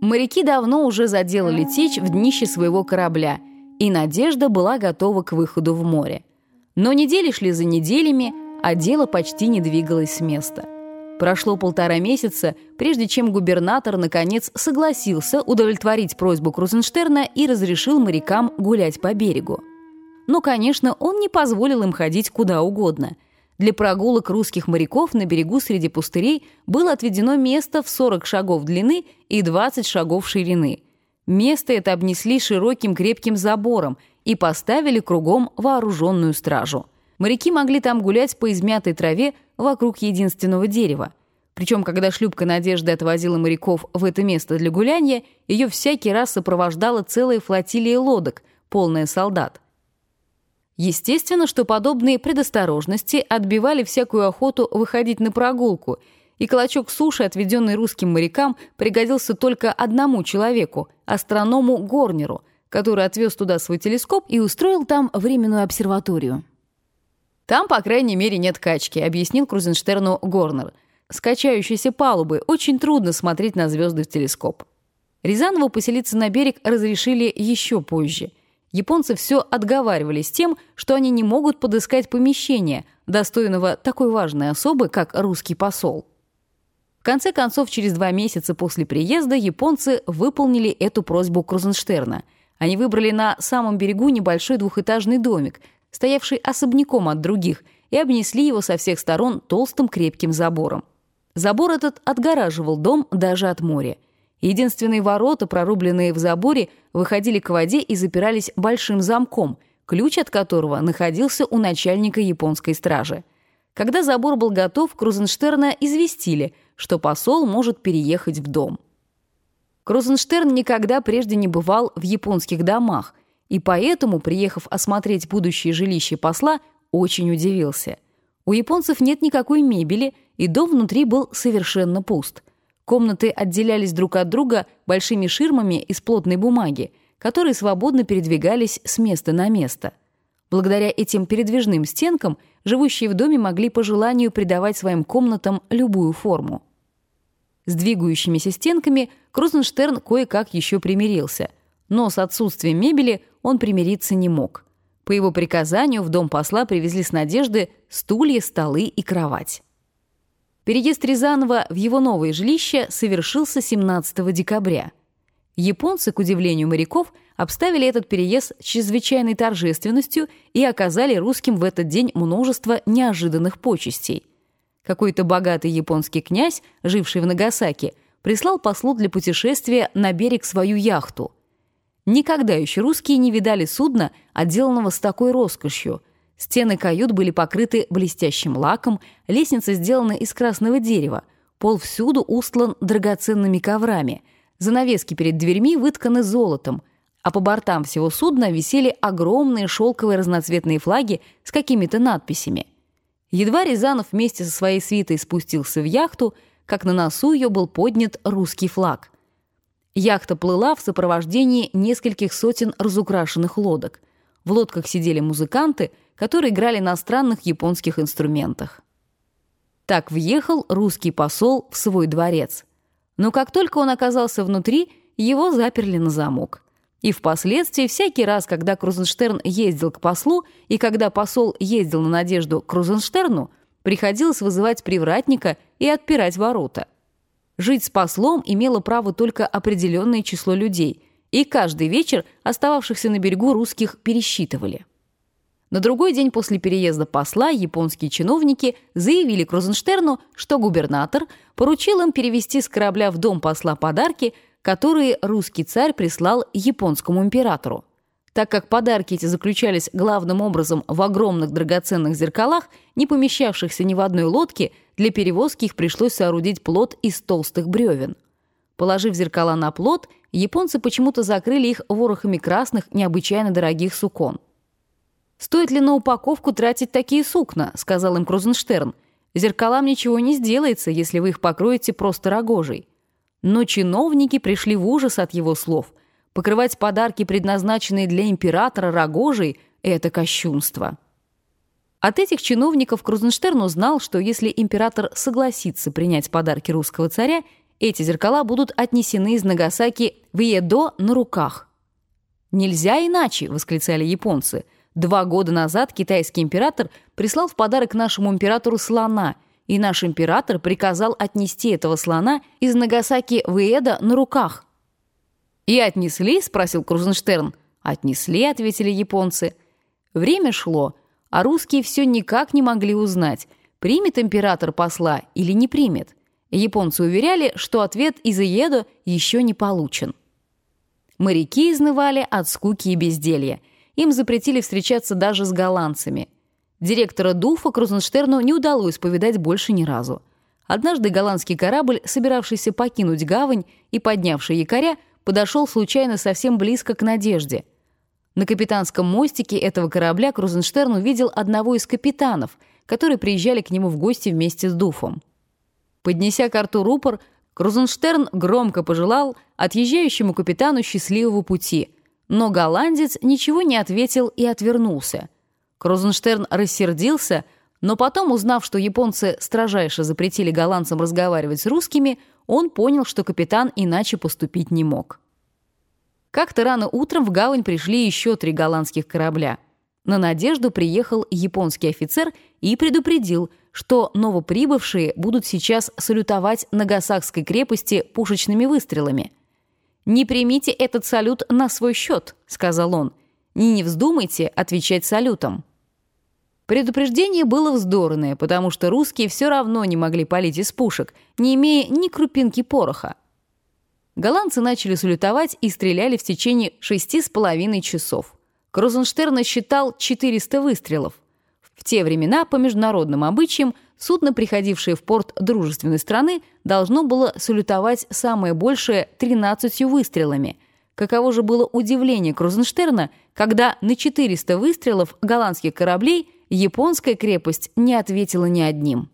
Моряки давно уже заделали течь в днище своего корабля, и Надежда была готова к выходу в море. Но недели шли за неделями, а дело почти не двигалось с места. Прошло полтора месяца, прежде чем губернатор, наконец, согласился удовлетворить просьбу Крузенштерна и разрешил морякам гулять по берегу. Но, конечно, он не позволил им ходить куда угодно – для прогулок русских моряков на берегу среди пустырей было отведено место в 40 шагов длины и 20 шагов ширины. Место это обнесли широким крепким забором и поставили кругом вооруженную стражу. Моряки могли там гулять по измятой траве вокруг единственного дерева. Причем, когда шлюпка «Надежды» отвозила моряков в это место для гуляния, ее всякий раз сопровождала целая флотилия лодок, полная солдат – Естественно, что подобные предосторожности отбивали всякую охоту выходить на прогулку, и клочок суши, отведенный русским морякам, пригодился только одному человеку – астроному Горнеру, который отвез туда свой телескоп и устроил там временную обсерваторию. «Там, по крайней мере, нет качки», — объяснил Крузенштерну Горнер. «С качающейся палубы очень трудно смотреть на звезды в телескоп». Рязанову поселиться на берег разрешили еще позже — Японцы все отговаривались тем, что они не могут подыскать помещение, достойного такой важной особы, как русский посол. В конце концов, через два месяца после приезда японцы выполнили эту просьбу Крузенштерна. Они выбрали на самом берегу небольшой двухэтажный домик, стоявший особняком от других, и обнесли его со всех сторон толстым крепким забором. Забор этот отгораживал дом даже от моря – Единственные ворота, прорубленные в заборе, выходили к воде и запирались большим замком, ключ от которого находился у начальника японской стражи. Когда забор был готов, Крузенштерна известили, что посол может переехать в дом. Крузенштерн никогда прежде не бывал в японских домах, и поэтому, приехав осмотреть будущее жилище посла, очень удивился. У японцев нет никакой мебели, и дом внутри был совершенно пуст – Комнаты отделялись друг от друга большими ширмами из плотной бумаги, которые свободно передвигались с места на место. Благодаря этим передвижным стенкам живущие в доме могли по желанию придавать своим комнатам любую форму. С двигающимися стенками Крузенштерн кое-как еще примирился, но с отсутствием мебели он примириться не мог. По его приказанию в дом посла привезли с надежды стулья, столы и кровать. Переезд Рязанова в его новое жилище совершился 17 декабря. Японцы, к удивлению моряков, обставили этот переезд чрезвычайной торжественностью и оказали русским в этот день множество неожиданных почестей. Какой-то богатый японский князь, живший в Нагасаки, прислал послу для путешествия на берег свою яхту. Никогда еще русские не видали судна, отделанного с такой роскошью – Стены кают были покрыты блестящим лаком, лестница сделана из красного дерева, пол всюду устлан драгоценными коврами, занавески перед дверьми вытканы золотом, а по бортам всего судна висели огромные шелковые разноцветные флаги с какими-то надписями. Едва Рязанов вместе со своей свитой спустился в яхту, как на носу ее был поднят русский флаг. Яхта плыла в сопровождении нескольких сотен разукрашенных лодок. В лодках сидели музыканты — которые играли на странных японских инструментах. Так въехал русский посол в свой дворец. Но как только он оказался внутри, его заперли на замок. И впоследствии, всякий раз, когда Крузенштерн ездил к послу, и когда посол ездил на надежду к Крузенштерну, приходилось вызывать привратника и отпирать ворота. Жить с послом имело право только определенное число людей, и каждый вечер остававшихся на берегу русских пересчитывали. На другой день после переезда посла японские чиновники заявили Крузенштерну, что губернатор поручил им перевести с корабля в дом посла подарки, которые русский царь прислал японскому императору. Так как подарки эти заключались главным образом в огромных драгоценных зеркалах, не помещавшихся ни в одной лодке, для перевозки их пришлось соорудить плот из толстых бревен. Положив зеркала на плот, японцы почему-то закрыли их ворохами красных, необычайно дорогих сукон. «Стоит ли на упаковку тратить такие сукна?» — сказал им Крузенштерн. «Зеркалам ничего не сделается, если вы их покроете просто рогожей». Но чиновники пришли в ужас от его слов. Покрывать подарки, предназначенные для императора рогожей — это кощунство. От этих чиновников Крузенштерн узнал, что если император согласится принять подарки русского царя, эти зеркала будут отнесены из Нагасаки в Иедо на руках. «Нельзя иначе!» — восклицали японцы. Два года назад китайский император прислал в подарок нашему императору слона, и наш император приказал отнести этого слона из Нагасаки в Иедо на руках. «И отнесли?» — спросил Крузенштерн. «Отнесли», — ответили японцы. Время шло, а русские все никак не могли узнать, примет император посла или не примет. Японцы уверяли, что ответ из Иедо еще не получен. Моряки изнывали от скуки и безделья. Им запретили встречаться даже с голландцами. Директора Дуфа Крузенштерну не удалось повидать больше ни разу. Однажды голландский корабль, собиравшийся покинуть гавань и поднявший якоря, подошел случайно совсем близко к «Надежде». На капитанском мостике этого корабля Крузенштерн увидел одного из капитанов, которые приезжали к нему в гости вместе с Дуфом. Поднеся карту рупор, Крузенштерн громко пожелал отъезжающему капитану счастливого пути, но голландец ничего не ответил и отвернулся. Крузенштерн рассердился, но потом, узнав, что японцы строжайше запретили голландцам разговаривать с русскими, он понял, что капитан иначе поступить не мог. Как-то рано утром в гавань пришли еще три голландских корабля. На «Надежду» приехал японский офицер и предупредил, что новоприбывшие будут сейчас салютовать Нагасакской крепости пушечными выстрелами. «Не примите этот салют на свой счет», — сказал он, «и не вздумайте отвечать салютом». Предупреждение было вздорное, потому что русские все равно не могли палить из пушек, не имея ни крупинки пороха. Голландцы начали салютовать и стреляли в течение шести с половиной часов. Крузенштерн считал 400 выстрелов. В те времена, по международным обычаям, судно, приходившее в порт дружественной страны, должно было салютовать самое большее 13 выстрелами. Каково же было удивление Крузенштерна, когда на 400 выстрелов голландских кораблей японская крепость не ответила ни одним.